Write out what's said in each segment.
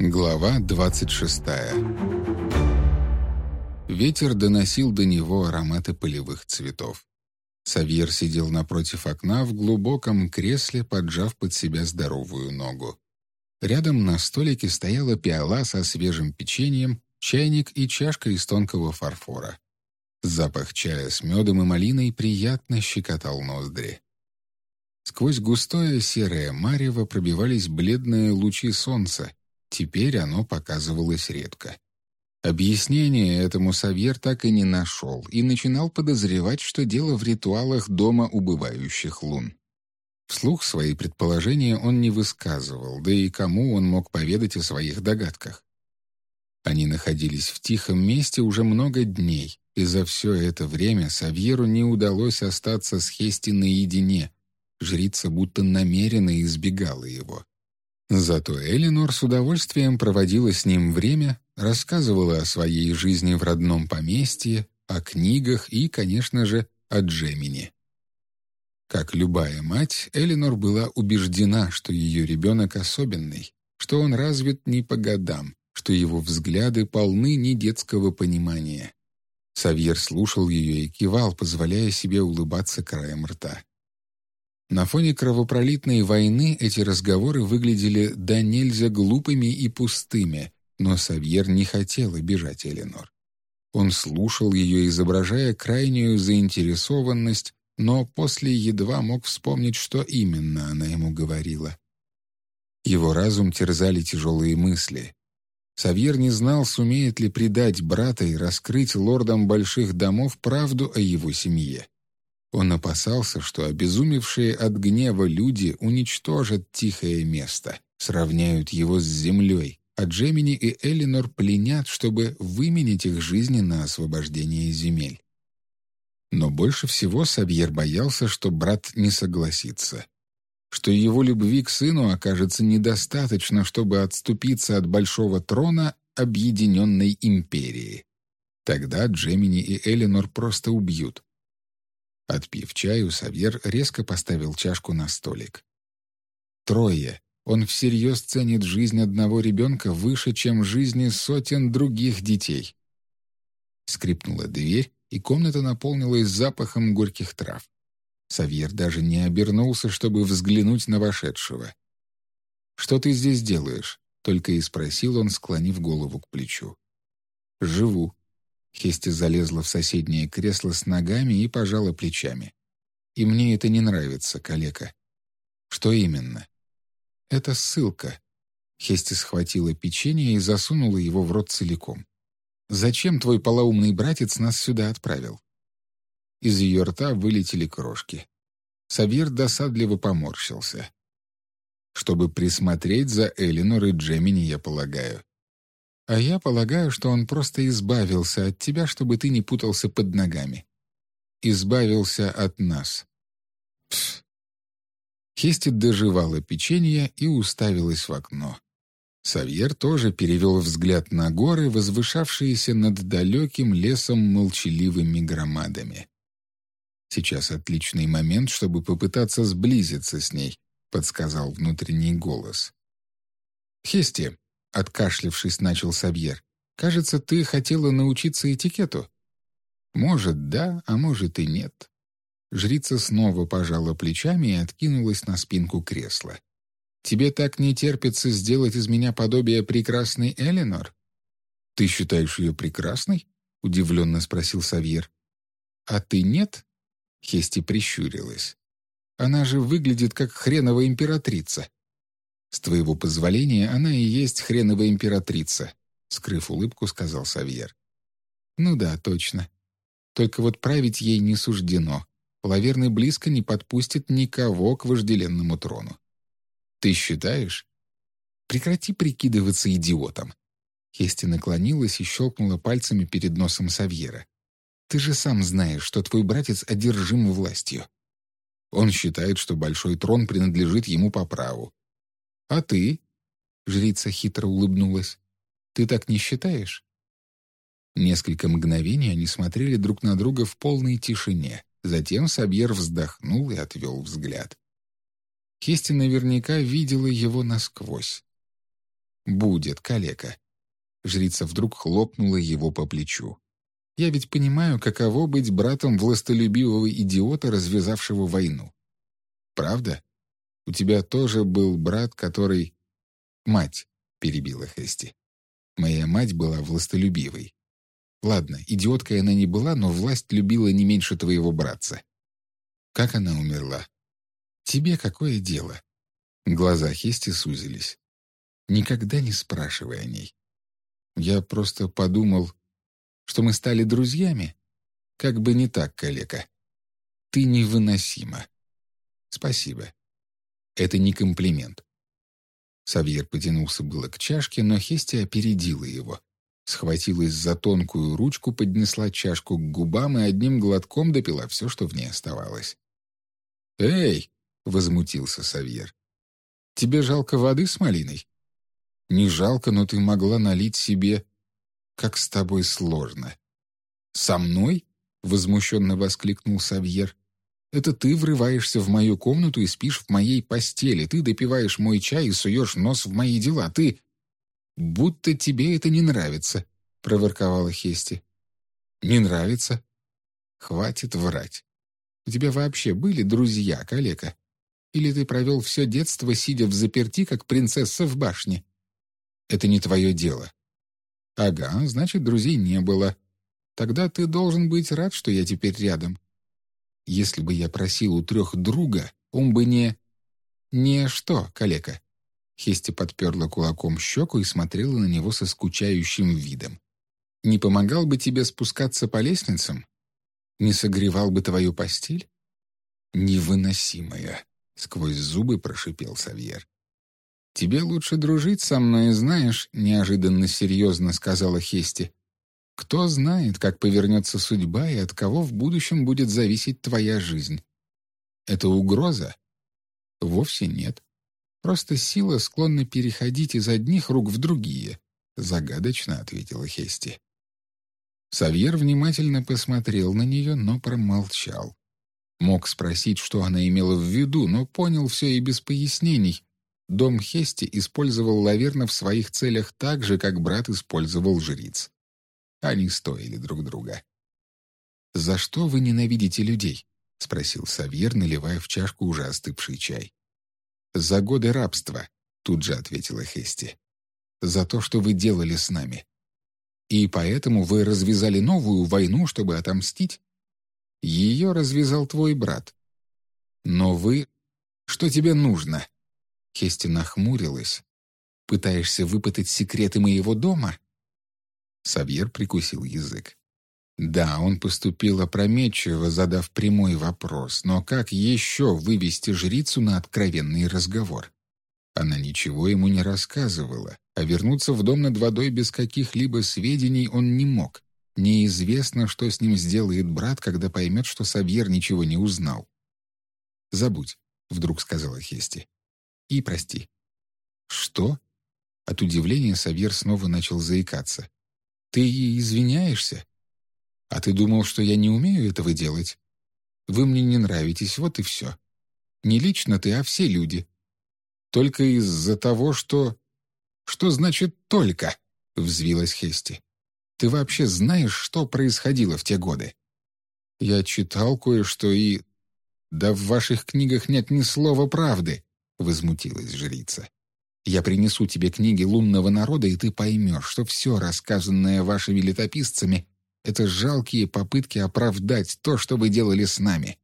Глава 26 Ветер доносил до него ароматы полевых цветов. Савьер сидел напротив окна в глубоком кресле, поджав под себя здоровую ногу. Рядом на столике стояла пиала со свежим печеньем, чайник и чашка из тонкого фарфора. Запах чая с медом и малиной приятно щекотал ноздри. Сквозь густое серое марево пробивались бледные лучи солнца. Теперь оно показывалось редко. Объяснение этому Савьер так и не нашел и начинал подозревать, что дело в ритуалах дома убывающих лун. Вслух свои предположения он не высказывал, да и кому он мог поведать о своих догадках. Они находились в тихом месте уже много дней, и за все это время Савьеру не удалось остаться с Хести наедине. Жрица будто намеренно избегала его. Зато Элинор с удовольствием проводила с ним время, рассказывала о своей жизни в родном поместье, о книгах и, конечно же, о Джемине. Как любая мать, Элинор была убеждена, что ее ребенок особенный, что он развит не по годам, что его взгляды полны не детского понимания. Савьер слушал ее и кивал, позволяя себе улыбаться краем рта. На фоне кровопролитной войны эти разговоры выглядели до нельзя глупыми и пустыми, но Савьер не хотел обижать Эленор. Он слушал ее, изображая крайнюю заинтересованность, но после едва мог вспомнить, что именно она ему говорила. Его разум терзали тяжелые мысли. Савьер не знал, сумеет ли предать брата и раскрыть лордам больших домов правду о его семье. Он опасался, что обезумевшие от гнева люди уничтожат тихое место, сравняют его с землей, а Джемини и Элинор пленят, чтобы выменить их жизни на освобождение земель. Но больше всего Савьер боялся, что брат не согласится, что его любви к сыну окажется недостаточно, чтобы отступиться от большого трона объединенной империи. Тогда Джемини и Элинор просто убьют. Отпив чаю, Савьер резко поставил чашку на столик. Трое. Он всерьез ценит жизнь одного ребенка выше, чем жизни сотен других детей. Скрипнула дверь, и комната наполнилась запахом горьких трав. Савьер даже не обернулся, чтобы взглянуть на вошедшего. «Что ты здесь делаешь?» — только и спросил он, склонив голову к плечу. «Живу», Хести залезла в соседнее кресло с ногами и пожала плечами. «И мне это не нравится, калека». «Что именно?» «Это ссылка». Хести схватила печенье и засунула его в рот целиком. «Зачем твой полоумный братец нас сюда отправил?» Из ее рта вылетели крошки. Савьер досадливо поморщился. «Чтобы присмотреть за Элинор и Джемини, я полагаю. А я полагаю, что он просто избавился от тебя, чтобы ты не путался под ногами. Избавился от нас. Пф. Хести доживала печенье и уставилась в окно. Савьер тоже перевел взгляд на горы, возвышавшиеся над далеким лесом молчаливыми громадами. «Сейчас отличный момент, чтобы попытаться сблизиться с ней», — подсказал внутренний голос. «Хести, Откашлившись, начал Сабьер. «Кажется, ты хотела научиться этикету». «Может, да, а может и нет». Жрица снова пожала плечами и откинулась на спинку кресла. «Тебе так не терпится сделать из меня подобие прекрасной Эленор?» «Ты считаешь ее прекрасной?» — удивленно спросил Савьер. «А ты нет?» — Хести прищурилась. «Она же выглядит как хреновая императрица». «С твоего позволения, она и есть хреновая императрица», — скрыв улыбку, сказал Савьер. «Ну да, точно. Только вот править ей не суждено. Лаверный близко не подпустит никого к вожделенному трону. Ты считаешь? Прекрати прикидываться идиотом». Хести наклонилась и щелкнула пальцами перед носом Савьера. «Ты же сам знаешь, что твой братец одержим властью. Он считает, что большой трон принадлежит ему по праву, «А ты?» — жрица хитро улыбнулась. «Ты так не считаешь?» Несколько мгновений они смотрели друг на друга в полной тишине. Затем Сабьер вздохнул и отвел взгляд. Хести наверняка видела его насквозь. «Будет, калека». Жрица вдруг хлопнула его по плечу. «Я ведь понимаю, каково быть братом властолюбивого идиота, развязавшего войну. Правда? У тебя тоже был брат, который...» «Мать», — перебила Хести. «Моя мать была властолюбивой. Ладно, идиоткой она не была, но власть любила не меньше твоего братца. Как она умерла? Тебе какое дело?» Глаза Хести сузились. «Никогда не спрашивай о ней. Я просто подумал, что мы стали друзьями. Как бы не так, калека. Ты невыносима. Спасибо. Это не комплимент. Савьер потянулся было к чашке, но Хести опередила его. Схватилась за тонкую ручку, поднесла чашку к губам и одним глотком допила все, что в ней оставалось. «Эй!» — возмутился Савьер. «Тебе жалко воды с малиной?» Не жалко, но ты могла налить себе... Как с тобой сложно. «Со мной?» — возмущенно воскликнул Савьер. «Это ты врываешься в мою комнату и спишь в моей постели. Ты допиваешь мой чай и суешь нос в мои дела. Ты...» «Будто тебе это не нравится», — проворковала Хести. «Не нравится?» «Хватит врать. У тебя вообще были друзья, калека? Или ты провел все детство, сидя в заперти, как принцесса в башне?» Это не твое дело». «Ага, значит, друзей не было. Тогда ты должен быть рад, что я теперь рядом. Если бы я просил у трех друга, он бы не...» «Не что, калека?» Хести подперла кулаком щеку и смотрела на него со скучающим видом. «Не помогал бы тебе спускаться по лестницам? Не согревал бы твою постель?» «Невыносимая!» — сквозь зубы прошипел Савьер. «Тебе лучше дружить со мной, знаешь», — неожиданно серьезно сказала Хести. «Кто знает, как повернется судьба и от кого в будущем будет зависеть твоя жизнь. Это угроза? Вовсе нет. Просто сила склонна переходить из одних рук в другие», — загадочно ответила Хести. Савьер внимательно посмотрел на нее, но промолчал. Мог спросить, что она имела в виду, но понял все и без пояснений, Дом Хести использовал Лаверна в своих целях так же, как брат использовал жриц. Они стоили друг друга. «За что вы ненавидите людей?» — спросил Савьер, наливая в чашку уже остывший чай. «За годы рабства», — тут же ответила Хести. «За то, что вы делали с нами. И поэтому вы развязали новую войну, чтобы отомстить? Ее развязал твой брат. Но вы... Что тебе нужно?» Хести нахмурилась. «Пытаешься выпытать секреты моего дома?» Савьер прикусил язык. Да, он поступил опрометчиво, задав прямой вопрос, но как еще вывести жрицу на откровенный разговор? Она ничего ему не рассказывала, а вернуться в дом над водой без каких-либо сведений он не мог. Неизвестно, что с ним сделает брат, когда поймет, что Савьер ничего не узнал. «Забудь», — вдруг сказала Хести и прости». «Что?» От удивления Савьер снова начал заикаться. «Ты извиняешься? А ты думал, что я не умею этого делать? Вы мне не нравитесь, вот и все. Не лично ты, а все люди. Только из-за того, что...» «Что значит «только»?» — взвилась Хести. «Ты вообще знаешь, что происходило в те годы?» «Я читал кое-что и...» «Да в ваших книгах нет ни слова правды», — возмутилась жрица. «Я принесу тебе книги лунного народа, и ты поймешь, что все, рассказанное вашими летописцами, это жалкие попытки оправдать то, что вы делали с нами».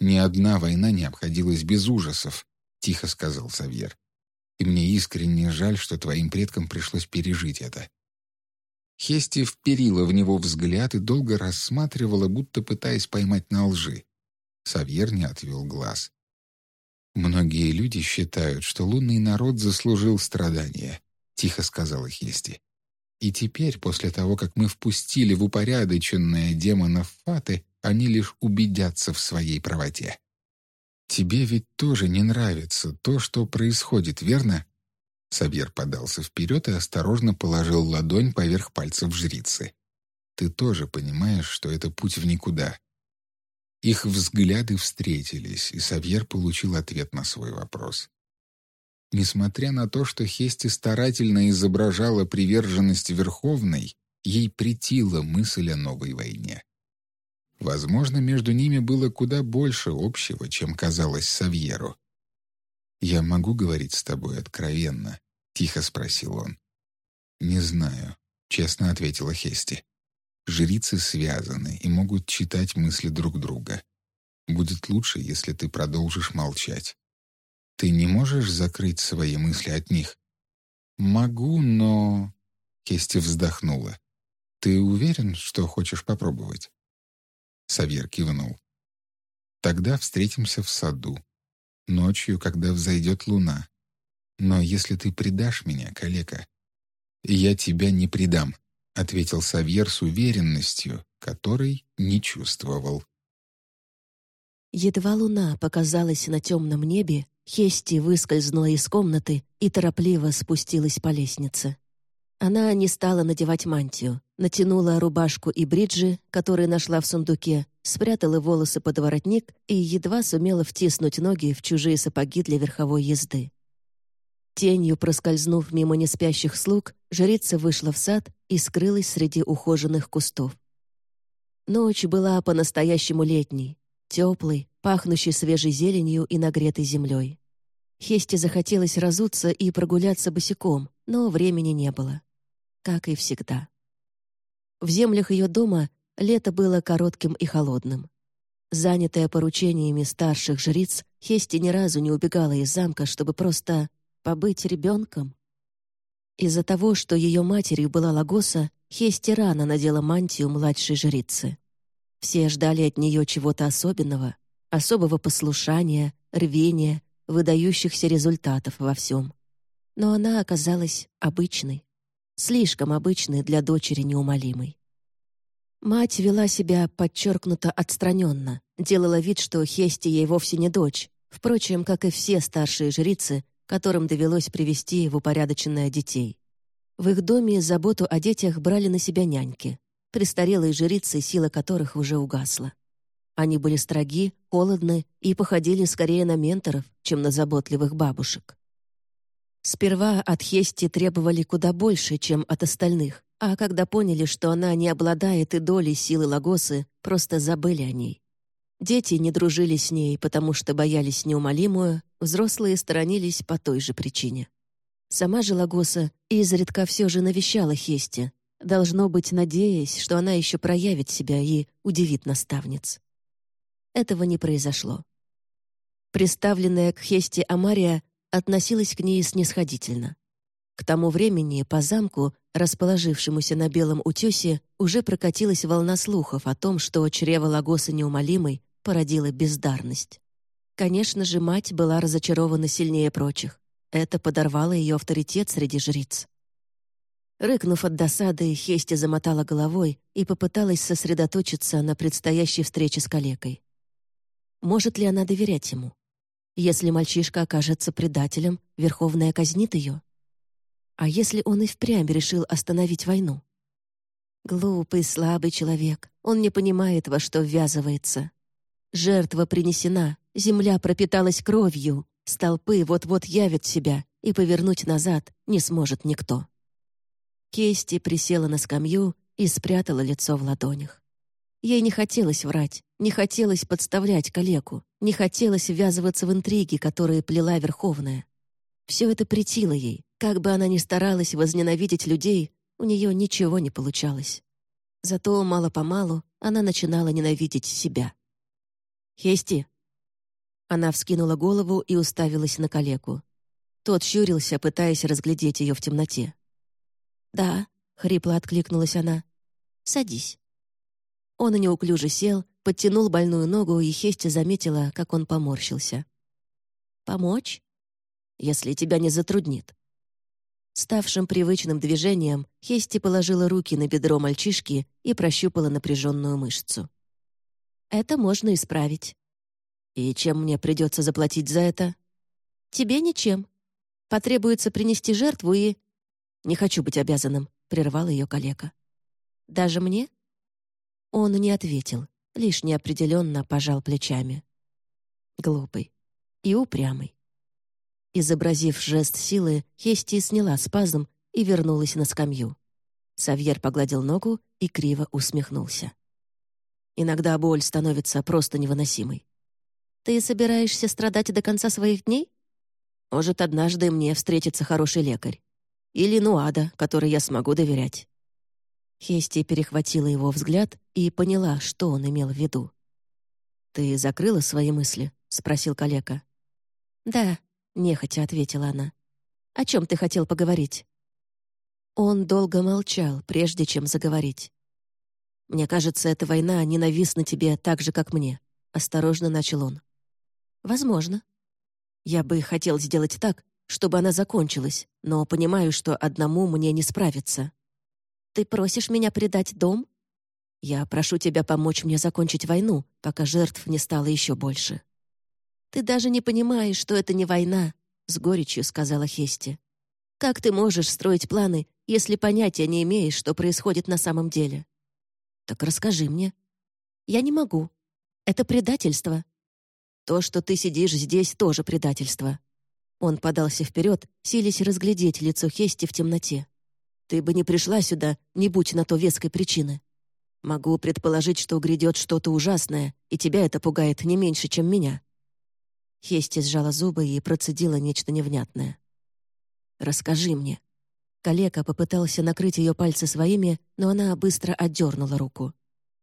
«Ни одна война не обходилась без ужасов», — тихо сказал Савьер. «И мне искренне жаль, что твоим предкам пришлось пережить это». Хести вперила в него взгляд и долго рассматривала, будто пытаясь поймать на лжи. Савьер не отвел глаз. «Многие люди считают, что лунный народ заслужил страдания», — тихо сказала Хести. «И теперь, после того, как мы впустили в упорядоченное демонов Фаты, они лишь убедятся в своей правоте». «Тебе ведь тоже не нравится то, что происходит, верно?» Сабьер подался вперед и осторожно положил ладонь поверх пальцев жрицы. «Ты тоже понимаешь, что это путь в никуда. Их взгляды встретились, и Савьер получил ответ на свой вопрос. Несмотря на то, что Хести старательно изображала приверженность Верховной, ей претила мысль о новой войне. Возможно, между ними было куда больше общего, чем казалось Савьеру. «Я могу говорить с тобой откровенно?» — тихо спросил он. «Не знаю», — честно ответила Хести. «Жрицы связаны и могут читать мысли друг друга. Будет лучше, если ты продолжишь молчать. Ты не можешь закрыть свои мысли от них?» «Могу, но...» — Хести вздохнула. «Ты уверен, что хочешь попробовать?» Савьер кивнул. «Тогда встретимся в саду. Ночью, когда взойдет луна. Но если ты предашь меня, калека...» «Я тебя не предам», — ответил Савьер с уверенностью, которой не чувствовал. Едва луна показалась на темном небе, Хести выскользнула из комнаты и торопливо спустилась по лестнице. Она не стала надевать мантию, натянула рубашку и бриджи, которые нашла в сундуке, спрятала волосы под воротник и едва сумела втиснуть ноги в чужие сапоги для верховой езды. Тенью проскользнув мимо неспящих слуг, жрица вышла в сад и скрылась среди ухоженных кустов. Ночь была по-настоящему летней, теплой, пахнущей свежей зеленью и нагретой землей. Хесте захотелось разуться и прогуляться босиком, но времени не было как и всегда. В землях ее дома лето было коротким и холодным. Занятая поручениями старших жриц, Хести ни разу не убегала из замка, чтобы просто побыть ребенком. Из-за того, что ее матерью была Лагоса, Хести рано надела мантию младшей жрицы. Все ждали от нее чего-то особенного, особого послушания, рвения, выдающихся результатов во всем. Но она оказалась обычной слишком обычный для дочери неумолимой. Мать вела себя подчеркнуто отстраненно, делала вид, что Хести ей вовсе не дочь, впрочем, как и все старшие жрицы, которым довелось привести в упорядоченное детей. В их доме заботу о детях брали на себя няньки, престарелые жрицы, сила которых уже угасла. Они были строги, холодны и походили скорее на менторов, чем на заботливых бабушек. Сперва от Хести требовали куда больше, чем от остальных, а когда поняли, что она не обладает и долей силы Лагосы, просто забыли о ней. Дети не дружили с ней, потому что боялись неумолимую, взрослые сторонились по той же причине. Сама же Лагоса изредка все же навещала Хести, должно быть, надеясь, что она еще проявит себя и удивит наставниц. Этого не произошло. Представленная к Хесте Амария относилась к ней снисходительно. К тому времени по замку, расположившемуся на белом утесе, уже прокатилась волна слухов о том, что чрево Лагоса неумолимой породило бездарность. Конечно же, мать была разочарована сильнее прочих. Это подорвало ее авторитет среди жриц. Рыкнув от досады, Хести замотала головой и попыталась сосредоточиться на предстоящей встрече с калекой. Может ли она доверять ему? Если мальчишка окажется предателем, Верховная казнит ее. А если он и впрямь решил остановить войну? Глупый, слабый человек. Он не понимает, во что ввязывается. Жертва принесена, земля пропиталась кровью, столпы вот-вот явят себя, и повернуть назад не сможет никто. Кести присела на скамью и спрятала лицо в ладонях. Ей не хотелось врать, не хотелось подставлять калеку, не хотелось ввязываться в интриги, которые плела Верховная. Все это претило ей. Как бы она ни старалась возненавидеть людей, у нее ничего не получалось. Зато мало-помалу она начинала ненавидеть себя. «Хести!» Она вскинула голову и уставилась на калеку. Тот щурился, пытаясь разглядеть ее в темноте. «Да», — хрипло откликнулась она. «Садись». Он неуклюже сел, подтянул больную ногу, и Хести заметила, как он поморщился. «Помочь? Если тебя не затруднит». Ставшим привычным движением, Хести положила руки на бедро мальчишки и прощупала напряженную мышцу. «Это можно исправить». «И чем мне придется заплатить за это?» «Тебе ничем. Потребуется принести жертву и...» «Не хочу быть обязанным», — прервал ее калека. «Даже мне?» Он не ответил, лишь неопределенно пожал плечами. Глупый и упрямый. Изобразив жест силы, Хести сняла спазм и вернулась на скамью. Савьер погладил ногу и криво усмехнулся. Иногда боль становится просто невыносимой. «Ты собираешься страдать до конца своих дней?» «Может, однажды мне встретится хороший лекарь. Или Нуада, которой я смогу доверять». Хести перехватила его взгляд и поняла, что он имел в виду. «Ты закрыла свои мысли?» — спросил калека. «Да», — нехотя ответила она. «О чем ты хотел поговорить?» Он долго молчал, прежде чем заговорить. «Мне кажется, эта война ненавистна тебе так же, как мне», — осторожно начал он. «Возможно. Я бы хотел сделать так, чтобы она закончилась, но понимаю, что одному мне не справиться. Ты просишь меня предать дом? Я прошу тебя помочь мне закончить войну, пока жертв не стало еще больше». «Ты даже не понимаешь, что это не война», — с горечью сказала Хести. «Как ты можешь строить планы, если понятия не имеешь, что происходит на самом деле?» «Так расскажи мне». «Я не могу. Это предательство». «То, что ты сидишь здесь, тоже предательство». Он подался вперед, силясь разглядеть лицо Хести в темноте. «Ты бы не пришла сюда, не будь на то веской причины. Могу предположить, что грядет что-то ужасное, и тебя это пугает не меньше, чем меня». Хести сжала зубы и процедила нечто невнятное. «Расскажи мне», Калека попытался накрыть ее пальцы своими, но она быстро отдернула руку.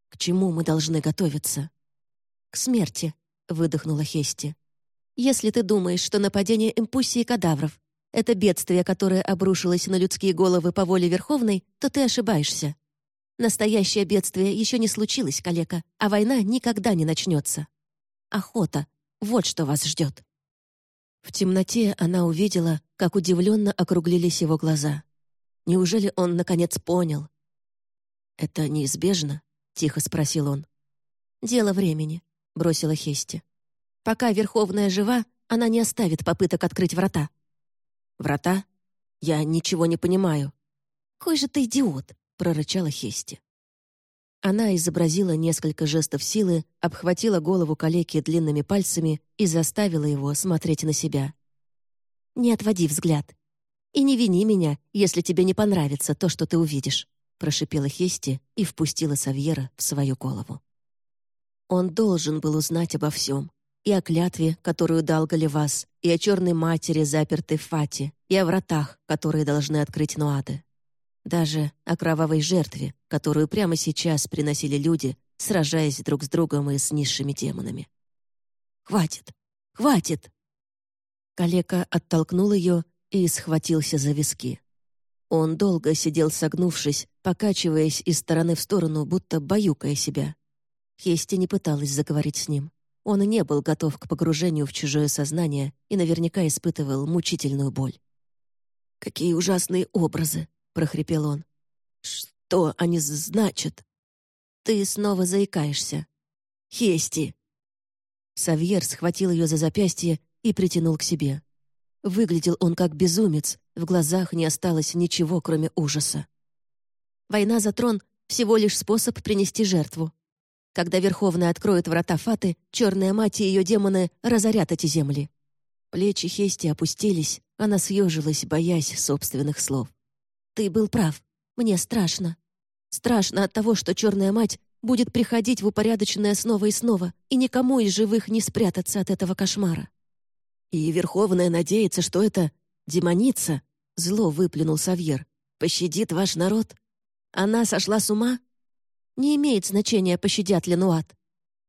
«К чему мы должны готовиться?» «К смерти», — выдохнула Хести. «Если ты думаешь, что нападение импульсии кадавров — это бедствие, которое обрушилось на людские головы по воле Верховной, то ты ошибаешься. Настоящее бедствие еще не случилось, калека, а война никогда не начнется. Охота — вот что вас ждет». В темноте она увидела, как удивленно округлились его глаза. Неужели он, наконец, понял? «Это неизбежно?» — тихо спросил он. «Дело времени», — бросила Хести. «Пока Верховная жива, она не оставит попыток открыть врата». «Врата? Я ничего не понимаю». «Какой же ты идиот!» — прорычала Хести. Она изобразила несколько жестов силы, обхватила голову калеки длинными пальцами и заставила его смотреть на себя. «Не отводи взгляд. «И не вини меня, если тебе не понравится то, что ты увидишь», прошипела Хести и впустила Савьера в свою голову. Он должен был узнать обо всем. И о клятве, которую дал Галивас, и о черной матери, запертой в Фате, и о вратах, которые должны открыть Нуады. Даже о кровавой жертве, которую прямо сейчас приносили люди, сражаясь друг с другом и с низшими демонами. «Хватит! Хватит!» Калека оттолкнул ее и схватился за виски. Он долго сидел согнувшись, покачиваясь из стороны в сторону, будто баюкая себя. Хести не пыталась заговорить с ним. Он не был готов к погружению в чужое сознание и наверняка испытывал мучительную боль. «Какие ужасные образы!» — прохрипел он. «Что они значат?» «Ты снова заикаешься». «Хести!» Савьер схватил ее за запястье и притянул к себе. Выглядел он как безумец, в глазах не осталось ничего, кроме ужаса. Война за трон — всего лишь способ принести жертву. Когда Верховная откроет врата Фаты, Черная Мать и ее демоны разорят эти земли. Плечи Хести опустились, она съежилась, боясь собственных слов. «Ты был прав. Мне страшно. Страшно от того, что Черная Мать будет приходить в упорядоченное снова и снова, и никому из живых не спрятаться от этого кошмара. И Верховная надеется, что это демоница, зло выплюнул Савьер, пощадит ваш народ. Она сошла с ума? Не имеет значения, пощадят ли Нуат.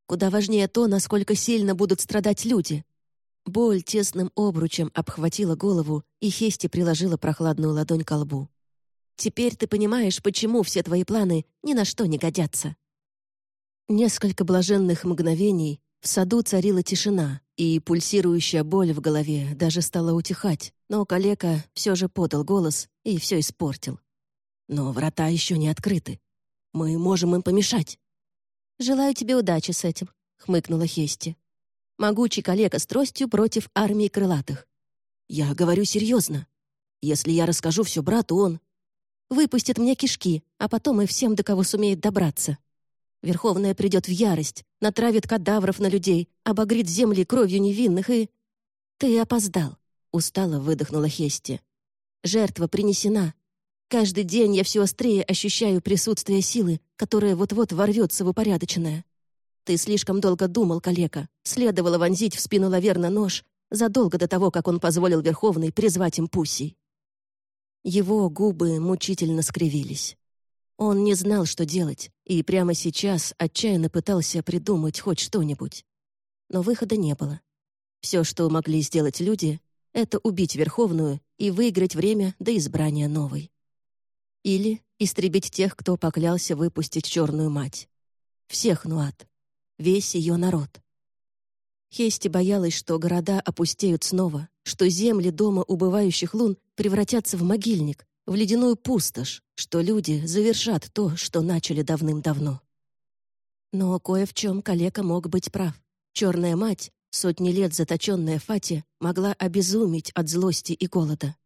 Куда важнее то, насколько сильно будут страдать люди. Боль тесным обручем обхватила голову, и Хести приложила прохладную ладонь к лбу. «Теперь ты понимаешь, почему все твои планы ни на что не годятся». Несколько блаженных мгновений в саду царила тишина, и пульсирующая боль в голове даже стала утихать, но калека все же подал голос и все испортил. «Но врата еще не открыты. Мы можем им помешать». «Желаю тебе удачи с этим», — хмыкнула Хести. «Могучий калека с тростью против армии крылатых». «Я говорю серьезно. Если я расскажу все брату, он...» «Выпустит мне кишки, а потом и всем, до кого сумеет добраться», Верховная придет в ярость, натравит кадавров на людей, обогрит земли кровью невинных и... Ты опоздал. устало выдохнула Хести. «Жертва принесена. Каждый день я все острее ощущаю присутствие силы, которая вот-вот ворвется в упорядоченное. Ты слишком долго думал, калека. Следовало вонзить в спину Лаверна нож задолго до того, как он позволил Верховной призвать им Пуссий. Его губы мучительно скривились. Он не знал, что делать, и прямо сейчас отчаянно пытался придумать хоть что-нибудь. Но выхода не было. Все, что могли сделать люди, это убить Верховную и выиграть время до избрания новой. Или истребить тех, кто поклялся выпустить Черную Мать. Всех Нуат. Весь ее народ. Хести боялась, что города опустеют снова, что земли дома убывающих лун превратятся в могильник, в ледяную пустошь, что люди завершат то, что начали давным-давно. Но кое в чем калека мог быть прав. Черная мать, сотни лет заточенная Фати, могла обезумить от злости и голода.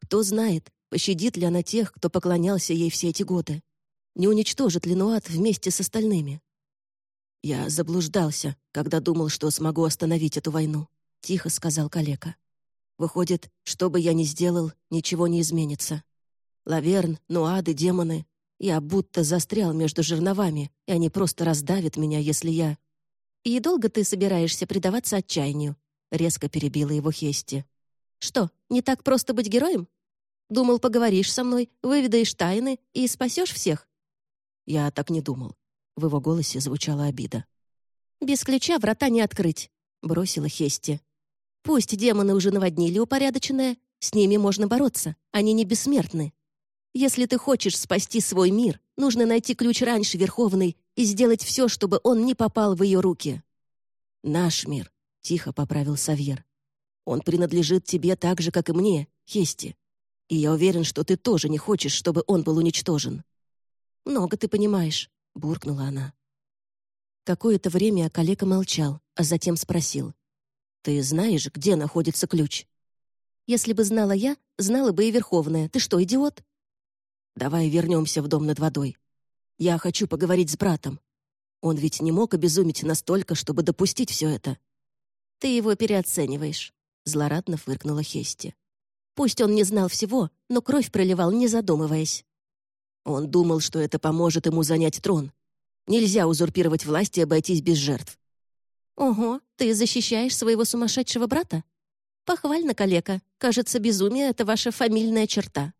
Кто знает, пощадит ли она тех, кто поклонялся ей все эти годы. Не уничтожит ли Нуат вместе с остальными? «Я заблуждался, когда думал, что смогу остановить эту войну», — тихо сказал калека. «Выходит, что бы я ни сделал, ничего не изменится. Лаверн, нуады, демоны. Я будто застрял между жерновами, и они просто раздавят меня, если я...» «И долго ты собираешься предаваться отчаянию?» — резко перебила его Хести. «Что, не так просто быть героем? Думал, поговоришь со мной, выведаешь тайны и спасешь всех?» «Я так не думал. В его голосе звучала обида. «Без ключа врата не открыть», — бросила Хести. «Пусть демоны уже наводнили упорядоченное, с ними можно бороться, они не бессмертны. Если ты хочешь спасти свой мир, нужно найти ключ раньше Верховной и сделать все, чтобы он не попал в ее руки». «Наш мир», — тихо поправил Савьер. «Он принадлежит тебе так же, как и мне, Хести. И я уверен, что ты тоже не хочешь, чтобы он был уничтожен». «Много ты понимаешь», — буркнула она. Какое-то время коллега молчал, а затем спросил. «Ты знаешь, где находится ключ?» «Если бы знала я, знала бы и Верховная. Ты что, идиот?» «Давай вернемся в дом над водой. Я хочу поговорить с братом. Он ведь не мог обезумить настолько, чтобы допустить все это». «Ты его переоцениваешь», — злорадно фыркнула Хести. «Пусть он не знал всего, но кровь проливал, не задумываясь. Он думал, что это поможет ему занять трон. Нельзя узурпировать власть и обойтись без жертв. «Ого, ты защищаешь своего сумасшедшего брата? Похвально, калека. Кажется, безумие — это ваша фамильная черта».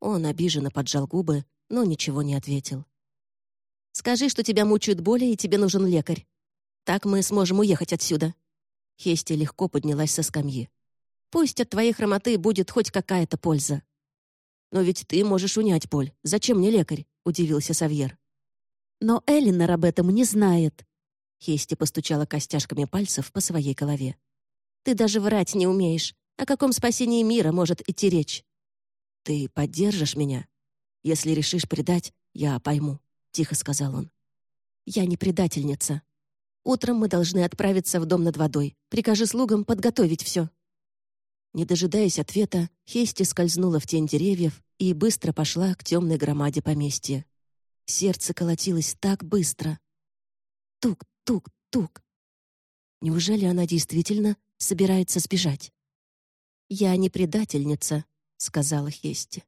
Он обиженно поджал губы, но ничего не ответил. «Скажи, что тебя мучают боли, и тебе нужен лекарь. Так мы сможем уехать отсюда». Хести легко поднялась со скамьи. «Пусть от твоей хромоты будет хоть какая-то польза». «Но ведь ты можешь унять боль. Зачем мне лекарь?» — удивился Савьер. «Но Эллинор об этом не знает». Хести постучала костяшками пальцев по своей голове. «Ты даже врать не умеешь. О каком спасении мира может идти речь?» «Ты поддержишь меня? Если решишь предать, я пойму», — тихо сказал он. «Я не предательница. Утром мы должны отправиться в дом над водой. Прикажи слугам подготовить все». Не дожидаясь ответа, Хести скользнула в тень деревьев и быстро пошла к темной громаде поместья. Сердце колотилось так быстро. Тук, тук, тук. Неужели она действительно собирается сбежать? «Я не предательница», — сказала Хести.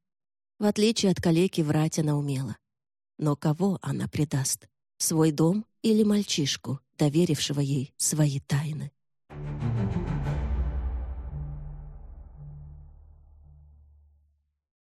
В отличие от калеки, врать она умела. Но кого она предаст? Свой дом или мальчишку, доверившего ей свои тайны? Thank you.